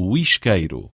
o isqueiro.